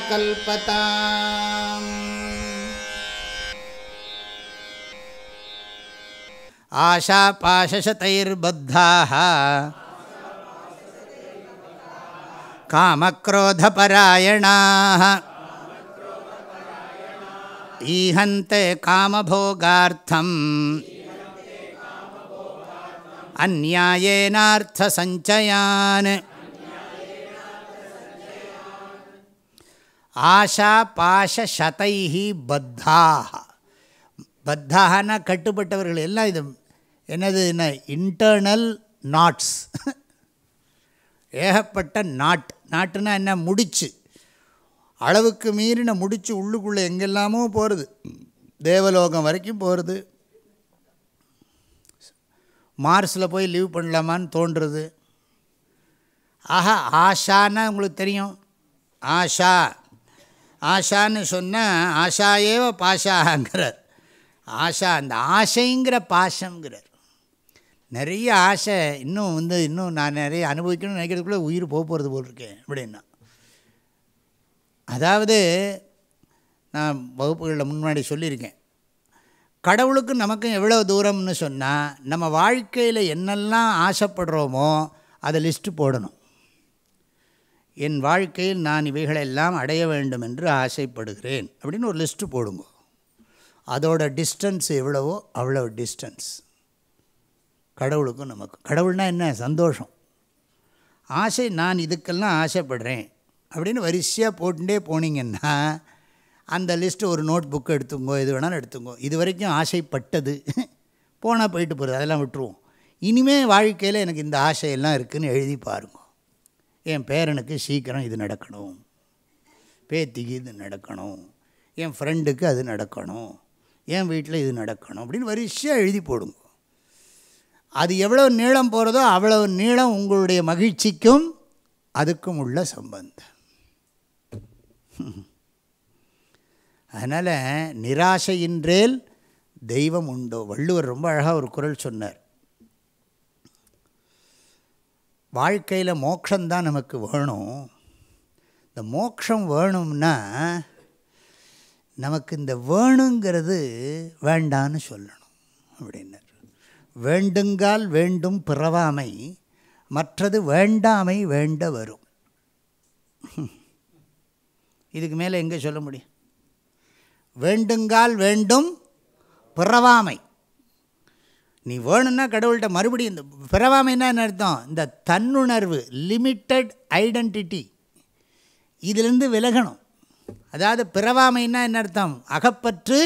कल्पताम्। आशापाशशतैर्बद्धाः। कामक्रोधपरायणाः। ईहन्ते कामभोगार्थम्। अन्यायेनार्थसञ्चयान् ஆஷா பாஷ சதைஹி பத்தாக பத்தாகனா கட்டுப்பட்டவர்கள் எல்லாம் இது என்னது என்ன இன்டர்னல் நாட்ஸ் ஏகப்பட்ட நாட் நாட்டுனா என்ன முடிச்சு. அளவுக்கு மீறின முடிச்சு உள்ளுக்குள்ளே எங்கெல்லாமோ போகிறது தேவலோகம் வரைக்கும் போகிறது மார்ஸில் போய் லீவ் பண்ணலாமான்னு தோன்றுறது ஆஹா ஆஷான்னா உங்களுக்கு தெரியும். ஆஷா. ஆஷான்னு சொன்னால் ஆஷாயேவ பாஷாங்கிறார். ஆஷா அந்த ஆசைங்கிற பாசங்கிறார் நிறைய ஆசை இன்னும் வந்து இன்னும் நான் நிறைய அனுபவிக்கணும்னு நினைக்கிறதுக்குள்ளே உயிர் போக போகிறது போல் இருக்கேன் அப்படின்னா. அதாவது நான் வகுப்புகளில் முன்னாடி சொல்லியிருக்கேன். கடவுளுக்கு நமக்கும் எவ்வளோ தூரம்னு சொன்னால் நம்ம வாழ்க்கையில் என்னெல்லாம் ஆசைப்படுறோமோ அதை லிஸ்ட்டு போடணும். என் வாழ்க்கையில் நான் இவைகளெல்லாம் அடைய வேண்டும் என்று ஆசைப்படுகிறேன். அப்படின்னு ஒரு லிஸ்ட்டு போடுங்க. அதோட டிஸ்டன்ஸ் எவ்வளவோ அவ்வளோ டிஸ்டன்ஸ் கடவுளுக்கும் நமக்கு கடவுள்னால் என்ன? சந்தோஷம். ஆசை நான் இதுக்கெல்லாம் ஆசைப்படுறேன். அப்படின்னு வரிசையாக போட்டுட்டே போனீங்கன்னா அந்த லிஸ்ட்டு ஒரு நோட் புக்கு எடுத்துங்கோ எது வேணாலும் எடுத்துங்கோ. இது வரைக்கும் ஆசைப்பட்டது. போனால் போயிட்டு போகிறது அதெல்லாம் விட்டுருவோம். இனிமேல் வாழ்க்கையில் எனக்கு இந்த ஆசையெல்லாம் இருக்குதுன்னு எழுதி பாருங்க. என் பேரனுக்கு சீக்கிரம் இது நடக்கணும். பேத்திக்கு இது நடக்கணும். என் ஃப்ரெண்டுக்கு அது நடக்கணும். என் வீட்டில் இது நடக்கணும் அப்படின்னு வரிசையாக எழுதி போடுங்க. அது எவ்வளோ நீளம் போகிறதோ அவ்வளோ நீளம் உங்களுடைய மகிழ்ச்சிக்கும் அதுக்கும் உள்ள சம்பந்தம். அதனால் நிராசையின்றேல் தெய்வம் உண்டோ? வள்ளுவர் ரொம்ப அழகாக ஒரு குரல் சொன்னார். வாழ்க்கையில் மோட்சம்தான் நமக்கு வேணும். இந்த மோக்ஷம் வேணும்னா நமக்கு இந்த வேணுங்கிறது வேண்டான்னு சொல்லணும் அப்படின்னார். வேண்டுங்கால் வேண்டும் பிறவாமை மற்றது வேண்டாமை வேண்ட வரும். இதுக்கு மேலே எங்கே சொல்ல முடியும்? வேண்டுங்கால் வேண்டும் பிறவாமை. நீ வேணும்னா கடவுள்கிட்ட மறுபடியும் இந்த பிறவாமைன்னா என்ன அர்த்தம்? இந்த தன்னுணர்வு லிமிட்டட் ஐடென்டிட்டி இதிலிருந்து விலகணும். அதாவது பிறவாமைன்னா என்ன அர்த்தம்? அகப்பற்று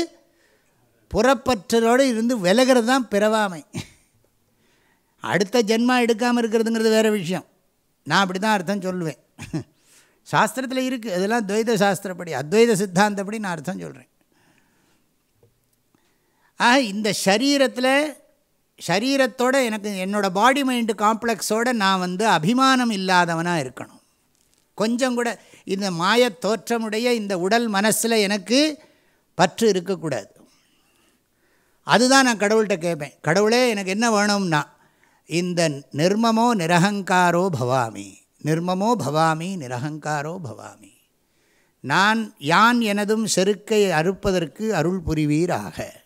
புறப்பற்றலோடு இருந்து விலகிறது தான் பிறவாமை. அடுத்த ஜென்மா எடுக்காமல் இருக்கிறதுங்கிறது வேறு விஷயம். நான் அப்படி தான் அர்த்தம் சொல்லுவேன் சாஸ்திரத்தில் இருக்குது அதெல்லாம் துவைத சாஸ்திரப்படி அத்வைத சித்தாந்தப்படி நான் அர்த்தம் சொல்கிறேன் ஆக இந்த சரீரத்தில் சரீரத்தோட எனக்கு என்னோடய பாடி மைண்டு காம்ப்ளெக்ஸோடு நான் வந்து அபிமானம் இல்லாதவனாக இருக்கணும். கொஞ்சம் கூட இந்த மாய தோற்றமுடைய இந்த உடல் மனசில் எனக்கு பற்று இருக்கக்கூடாது. அதுதான் நான் கடவுள்கிட்ட கேட்பேன் கடவுளே எனக்கு என்ன வேணும்னா இந்த நிர்மமோ நிரகங்காரோ பவாமி நிர்மமோ பவாமி நிரகங்காரோ பவாமி. நான் யான் எனதும் செருக்கை அறுப்பதற்கு அருள் புரிவீராக.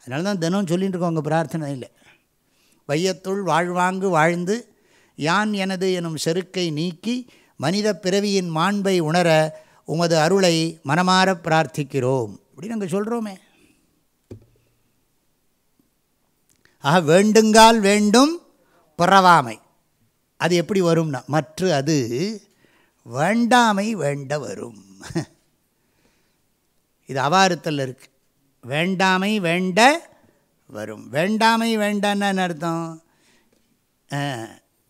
அதனால தான் தினம் சொல்லிகிட்டு இருக்கோம் உங்கள் பிரார்த்தனை இல்லை வையத்துள் வாழ்வாங்கு வாழ்ந்து யான் எனது எனும் செருக்கை நீக்கி மனித பிறவியின் மாண்பை உணர உமது அருளை மனமாற பிரார்த்திக்கிறோம். அப்படின்னு நாங்கள் சொல்கிறோமே ஆக வேண்டுங்கால் வேண்டும் பிறவாமை. அது எப்படி வரும்னா மற்ற அது வேண்டாமை வேண்ட வரும். இது அவாரத்தில் இருக்குது வேண்டாமை வேண்ட வரும். வேண்டாமை வேண்டான்னு அர்த்தம்?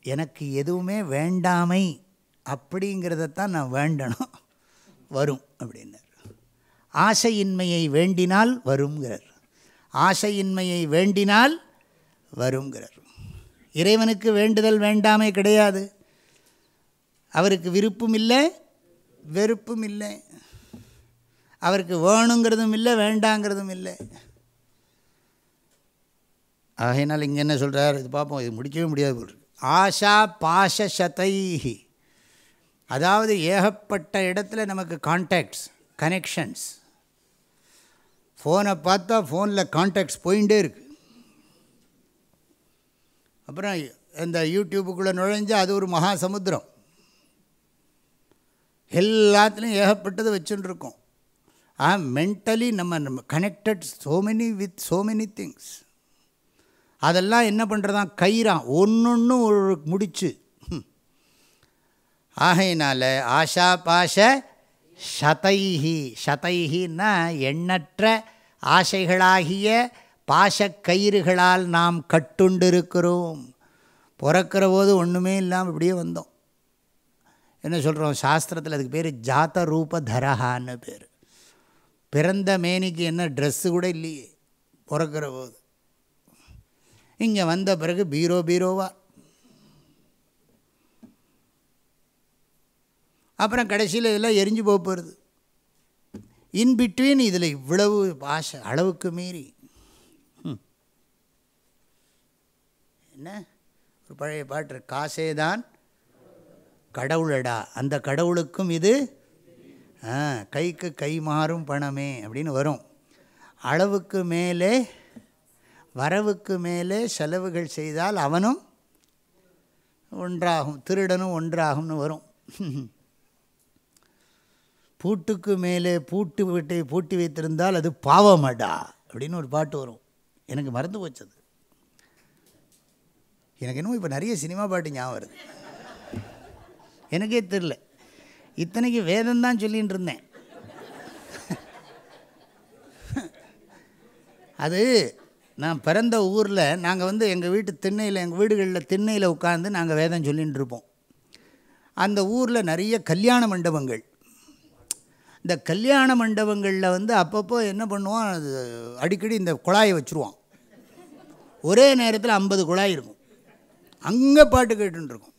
எனக்கு எதுவுமே வேண்டாமை அப்படிங்கிறதத்தான் நான் வேண்டணும். வரும் அப்படின்னார். ஆசையின்மையை வேண்டினால் வருங்கிறார் ஆசையின்மையை வேண்டினால் வருங்கிறார் இறைவனுக்கு வேண்டுதல் வேண்டாமை கிடையாது. அவருக்கு விருப்பம் இல்லை வெறுப்பும் இல்லை. அவருக்கு வேணுங்கிறதும் இல்லை வேண்டாங்கிறதும் இல்லை. ஆகையினால் இங்கே என்ன சொல்கிறார் இது பார்ப்போம் இது முடிக்கவே முடியாது போல் ஆஷா பாஷசதைஹி. அதாவது ஏகப்பட்ட இடத்துல நமக்கு கான்டாக்ட்ஸ் கனெக்ஷன்ஸ் ஃபோனை பார்த்தா ஃபோனில் கான்டாக்ட்ஸ் போயிட்டே இருக்குது அப்புறம் இந்த யூடியூபுக்குள்ளே நுழைஞ்சு அது ஒரு மகா சமுத்திரம் எல்லாத்துலேயும் ஏகப்பட்டது வச்சுட்டுருக்கோம் ஆ மென்டலி நம்ம நம்ம connected so many with so many things அதெல்லாம் என்ன பண்ணுறதான் கயிறான் ஒன்று ஒரு முடிச்சு. ஆகையினால ஆஷா பாஷ சதைஹி. சதைஹின்னா எண்ணற்ற ஆசைகளாகிய பாசக்கயிறுகளால் நாம் கட்டுண்டிருக்கிறோம். பிறக்கிற போது ஒன்றுமே இல்லாமல் இப்படியே வந்தோம். என்ன சொல்கிறோம் சாஸ்திரத்தில் அதுக்கு பேர் ஜாத ரூப தரஹான்னு பேர். பிறந்த மேனிக்கு என்ன ட்ரெஸ்ஸு கூட இல்லையே பிறக்கிற போது. இங்கே வந்த பிறகு பீரோ பீரோவா. அப்புறம் கடைசியில் இதெல்லாம் எரிஞ்சு போக போகிறது இன்பிட்வீன் இதில் இவ்வளவு ஆசை அளவுக்கு மீறி. என்ன? ஒரு பழைய பாட்டு காசே தான் கடவுளடா. அந்த கடவுளுக்கும் இது கைக்கு கை மாறும் பணமே அப்படின்னு வரும். அளவுக்கு மேலே வரவுக்கு மேலே செலவுகள் செய்தால் அவனும் ஒன்றாகும் திருடனும் ஒன்றாகும்னு வரும். பூட்டுக்கு மேலே பூட்டு வீட்டை பூட்டி வைத்திருந்தால் அது பாவமடா அப்படின்னு ஒரு பாட்டு வரும். எனக்கு மறந்து போச்சது. எனக்கு இன்னும் இப்போ நிறைய சினிமா பாட்டு ஞாபகம் வருது. எனக்கே தெரில இத்தனைக்கு வேதம் தான் சொல்லிகிட்டு இருந்தேன் அது நான் பிறந்த ஊரில் நாங்கள் வந்து எங்கள் வீட்டு திண்ணையில் எங்கள் வீடுகளில் திண்ணையில் உட்காந்து நாங்கள் வேதம் சொல்லிகிட்டு இருப்போம் அந்த ஊரில் நிறைய கல்யாண மண்டபங்கள். இந்த கல்யாண மண்டபங்களில் வந்து அப்பப்போ என்ன பண்ணுவோம் அது அடிக்கடி இந்த குழாயை வச்சுருவோம். ஒரே நேரத்தில் ஐம்பது குழாய் இருக்கும். அங்கே பாட்டு கேட்டுருக்கோம்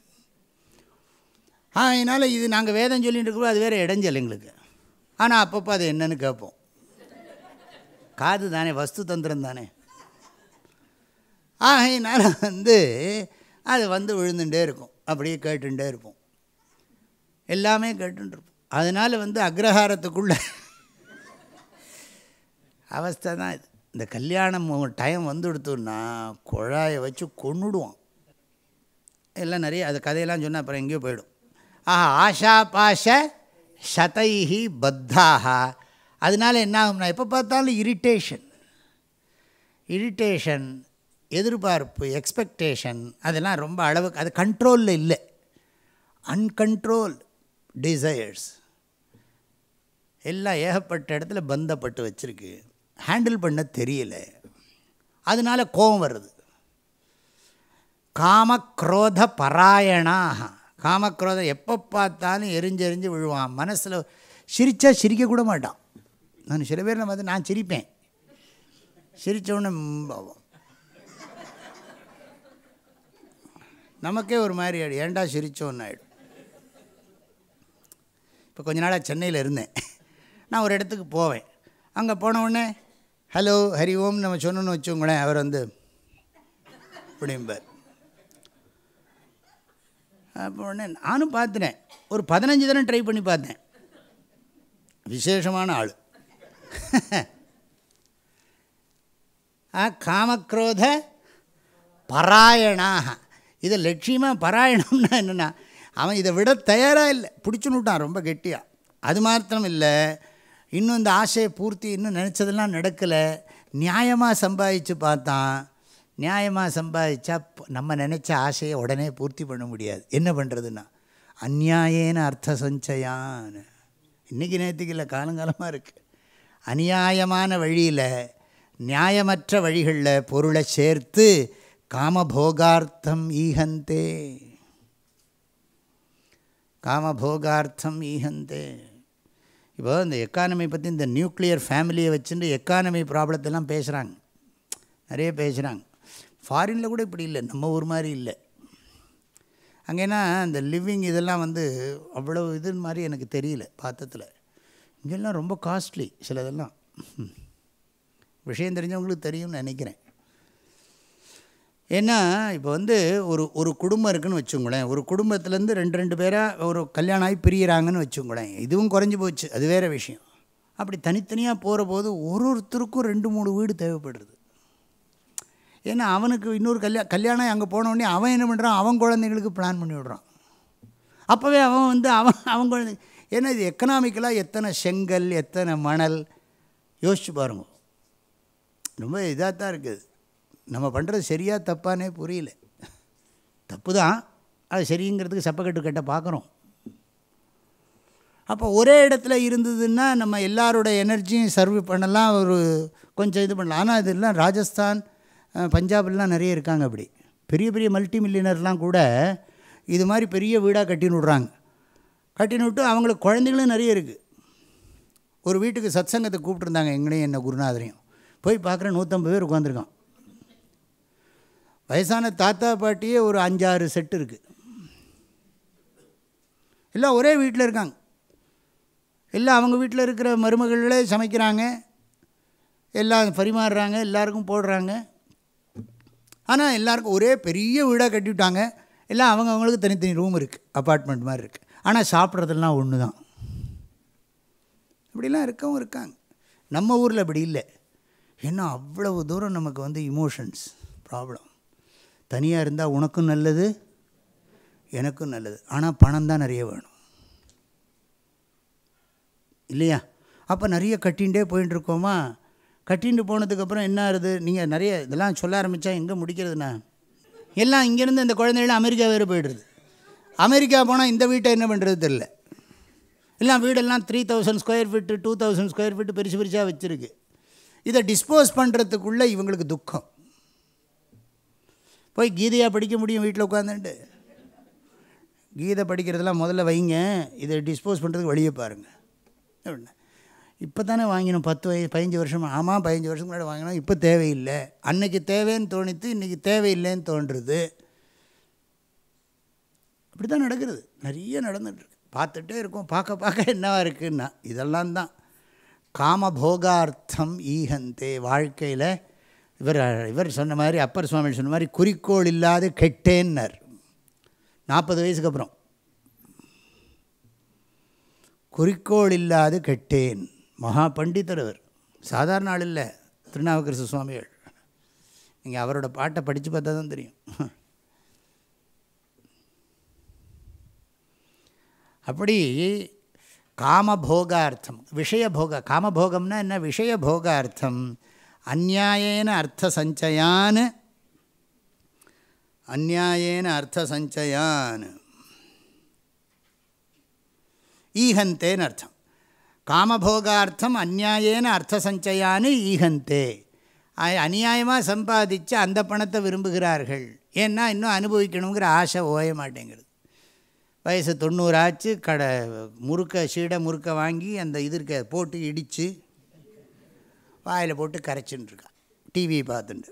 அதனால் இது நாங்கள் வேதம் சொல்லிகிட்டு இருக்கிறோம் அது வேறு இடைஞ்சல் எங்களுக்கு. ஆனால் அப்பப்போ அது என்னன்னு கேட்போம். காது தானே வஸ்து தந்திரம் தானே. ஆகையினால் வந்து அது வந்து விழுந்துகிட்டே இருக்கும். அப்படியே கேட்டுகிட்டே இருப்போம். எல்லாமே கேட்டுருப்போம் அதனால் வந்து அக்ரஹாரத்துக்குள்ள அவஸ்தை தான் இது. இந்த கல்யாணம் டைம் வந்து கொடுத்தோன்னா குழாயை வச்சு கொண்டுடுவோம் எல்லாம் நிறைய அது கதையெல்லாம் சொன்னால் அப்புறம் எங்கேயோ போயிடும். ஆஹா ஆஷா பாஷ சதைஹி பத்தாக அதனால் என்ன ஆகும்னா எப்போ பார்த்தாலும் இரிட்டேஷன் இரிட்டேஷன் எதிர்பார்ப்பு எக்ஸ்பெக்டேஷன் அதெல்லாம் ரொம்ப அளவுக்கு அது கண்ட்ரோலில் இல்லை. அன்கண்ட்ரோல் டிசையர்ஸ் எல்லாம் ஏகப்பட்ட இடத்துல பந்தப்பட்டு வச்சுருக்கு. ஹேண்டில் பண்ண தெரியல. அதனால் கோபம் வருது. காமக்ரோத பராயணாக காமக்ரோதம் எப்போ பார்த்தாலும் எரிஞ்செறிஞ்சு விழுவான். மனசில் சிரித்தா சிரிக்க கூட மாட்டான். நான் சில பேர் நம்ம நான் சிரிப்பேன். சிரித்தவுடனே நமக்கே ஒரு மாதிரி ஆகிடும் ஏண்டா சிரித்தோன்னு ஆகிடும் இப்போ கொஞ்ச நாளாக சென்னையில் இருந்தேன். நான் ஒரு இடத்துக்கு போவேன். அங்கே போனவுடனே ஹலோ ஹரி ஓம் நம்ம சொன்னோன்னு வச்சுக்கோங்களேன் அவர் வந்து அப்படிம்பார். அப்போ உடனே நானும் பார்த்துனேன் ஒரு பதினஞ்சு தினம் ட்ரை பண்ணி பார்த்தேன். விசேஷமான ஆள். ஆ காமக்ரோத பராயணாக. இதை லட்சியமாக பராயணம்னா என்னென்னா அவன் இதை விட தயாராக இல்லை. பிடிச்சுன்னுட்டான் ரொம்ப கெட்டியாக அது மாத்திரம் இல்லை இன்னும் இந்த ஆசையை பூர்த்தி இன்னும் நினச்சதெல்லாம் நடக்கலை. நியாயமாக சம்பாதிச்சு பார்த்தான். நியாயமாக சம்பாதிச்சா நம்ம நினச்ச ஆசையை உடனே பூர்த்தி பண்ண முடியாது. என்ன பண்ணுறதுன்னா அந்நியாயேன அர்த்த சஞ்சயான் இன்றைக்கி நேற்றுக்கு இல்லை காலங்காலமாக இருக்குது அநியாயமான வழியில் நியாயமற்ற வழிகளில் பொருளை சேர்த்து காமபோகார்த்தம் ஈகந்தே காமபோகார்த்தம் ஈகந்தே இப்போ இந்த எக்கானமி பற்றி இந்த நியூக்ளியர் ஃபேமிலியை வச்சுட்டு எக்கானமி ப்ராப்ளத்தெல்லாம் பேசுகிறாங்க நிறைய பேசுகிறாங்க ஃபாரினில் கூட இப்படி இல்லை. நம்ம ஊர் மாதிரி இல்லை. அங்கேனா இந்த லிவிங் இதெல்லாம் வந்து அவ்வளோ இது மாதிரி எனக்கு தெரியல பார்த்தத்தில் இங்கெல்லாம் ரொம்ப காஸ்ட்லி சிலதெல்லாம். விஷயம் தெரிஞ்சவங்களுக்கு தெரியும்னு நினைக்கிறேன். ஏன்னா இப்போ வந்து ஒரு ஒரு குடும்பம் இருக்குதுன்னு வச்சுங்களேன் ஒரு குடும்பத்துலேருந்து ரெண்டு ரெண்டு பேராக ஒரு கல்யாணம் ஆகி பிரியிறாங்கன்னு வச்சுங்களேன் இதுவும் குறைஞ்சி போச்சு. அது வேறு விஷயம். அப்படி தனித்தனியாக போகிற போது ஒரு ஒருத்தருக்கும் ரெண்டு மூணு வீடு தேவைப்படுறது ஏன்னா அவனுக்கு இன்னொரு கல்யா கல்யாணம் அங்கே போனோடனே அவன் என்ன பண்ணுறான் அவன் குழந்தைங்களுக்கு பிளான் பண்ணி விடுறான். அப்போவே அவன் வந்து அவன் அவன் குழந்தை ஏன்னா இது எக்கனாமிக்கலாக எத்தனை செங்கல் எத்தனை மணல்? யோசிச்சு பாருங்க. ரொம்ப இதாக தான் இருக்குது நம்ம பண்ணுறது சரியா தப்பானே புரியல. தப்பு தான். அது சரிங்கிறதுக்கு சப்பக்கட்டு கட்ட பார்க்குறோம் அப்போ ஒரே இடத்துல இருந்ததுன்னா நம்ம எல்லாரோட எனர்ஜியும் சர்வ் பண்ணலாம். ஒரு கொஞ்சம் இது பண்ணலாம். ஆனால் இதெல்லாம் ராஜஸ்தான் பஞ்சாப்லாம் நிறைய இருக்காங்க அப்படி. பெரிய பெரிய மல்டி மில்லியனர்லாம் கூட இது மாதிரி பெரிய வீடாக கட்டின்னு விட்றாங்க. கட்டின்னு விட்டு அவங்களுக்கு குழந்தைகளும் நிறைய இருக்குது ஒரு வீட்டுக்கு சத்சங்கத்தை கூப்பிட்டுருந்தாங்க எங்களையும் என்ன குருநாதரையும். போய் பார்க்குற நூற்றம்பது பேர் உட்காந்துருக்கான் வயசான தாத்தா பாட்டியே ஒரு அஞ்சாறு செட்டு இருக்குது எல்லாம் ஒரே வீட்டில் இருக்காங்க. எல்லாம் அவங்க வீட்டில் இருக்கிற மருமகளே சமைக்கிறாங்க. எல்லாம் பரிமாறுறாங்க எல்லாருக்கும் போடுறாங்க. ஆனால் எல்லாருக்கும் ஒரே பெரிய வீடாக கட்டிவிட்டாங்க. எல்லாம் அவங்க அவங்களுக்கு தனித்தனி ரூம் இருக்குது அப்பார்ட்மெண்ட் மாதிரி இருக்குது ஆனால் சாப்பிட்றதெல்லாம் ஒன்று தான் இப்படிலாம் இருக்கவும் இருக்காங்க. நம்ம ஊரில் அப்படி இல்லை. ஏன்னா அவ்வளவு தூரம் நமக்கு வந்து இமோஷன்ஸ் ப்ராப்ளம் தனியாக இருந்தால் உனக்கும் நல்லது எனக்கும் நல்லது. ஆனால் பணம் தான் நிறைய வேணும். இல்லையா? அப்போ நிறைய கட்டின்ண்டே போயின்னு இருக்கோமா? கட்டின்ட்டு போனதுக்கப்புறம் என்ன ஆகுது? நீங்கள் நிறைய இதெல்லாம் சொல்ல ஆரம்பித்தா எங்கே முடிக்கிறதுண்ணா? எல்லாம் இங்கேருந்து இந்த குழந்தைகள் அமெரிக்கா வேறு போயிடுது. அமெரிக்கா போனால் இந்த வீட்டை என்ன பண்ணுறது தெரில எல்லாம் வீடெல்லாம் three thousand square feet two thousand square feet பெருசு பெருசாக வச்சுருக்கு. இதை டிஸ்போஸ் பண்ணுறதுக்குள்ளே இவங்களுக்கு துக்கம். போய் கீதையாக படிக்க முடியும் வீட்டில் உட்காந்துட்டு கீதை படிக்கிறதெல்லாம் முதல்ல வைங்க. இதை டிஸ்போஸ் பண்ணுறதுக்கு வழியை பாருங்கள் அப்படின்னா இப்போ தானே வாங்கினோம். பத்து வய பதினஞ்சு வருஷம் ஆமாம் பதினஞ்சு வருஷத்துக்கு முன்னாடி வாங்கினோம். இப்போ தேவையில்லை. அன்னைக்கு தேவைன்னு தோணித்து இன்றைக்கி தேவையில்லைன்னு தோன்றுறது அப்படி தான் நடக்கிறது. நிறைய நடந்துட்டுருக்கு பார்த்துட்டே இருக்கோம். பார்க்க பார்க்க என்னவா இருக்குன்னா இதெல்லாம் தான். காமபோகார்த்தம் ஈகந்தே வாழ்க்கையில் இவர் இவர் சொன்ன மாதிரி அப்பர் சுவாமி சொன்ன மாதிரி குறிக்கோள் இல்லாது கெட்டேன்னர். நாற்பது வயசுக்கு அப்புறம். குறிக்கோள் இல்லாது கெட்டேன். மகா பண்டிதர் அவர். சாதாரண ஆள் இல்லை. திருநாவுக்கரசு சுவாமிகள். நீங்கள் அவரோட பாட்டை படித்து பார்த்தா தான் தெரியும். அப்படி காமபோகார்த்தம் விஷயபோக காமபோகம்னா என்ன? விஷயபோகார்த்தம். அந்நாயேன அர்த்த சஞ்சயான் அந்நாயேன அர்த்த சஞ்சயான் ஈகந்தேன்னு அர்த்தம். காமபோகார்த்தம் அந்நியாயேன அர்த்த சஞ்சயான்னு ஈகந்தே அநியாயமாக சம்பாதிச்சு அந்த பணத்தை விரும்புகிறார்கள். ஏன்னா இன்னும் அனுபவிக்கணுங்கிற ஆசை ஓய மாட்டேங்கிறது வயசு தொண்ணூறாச்சு கடை முறுக்க சீடை முறுக்க வாங்கி அந்த இது போட்டு இடித்து வாயில் போட்டு கரைச்சின்னு இருக்கா டிவி பார்த்துட்டு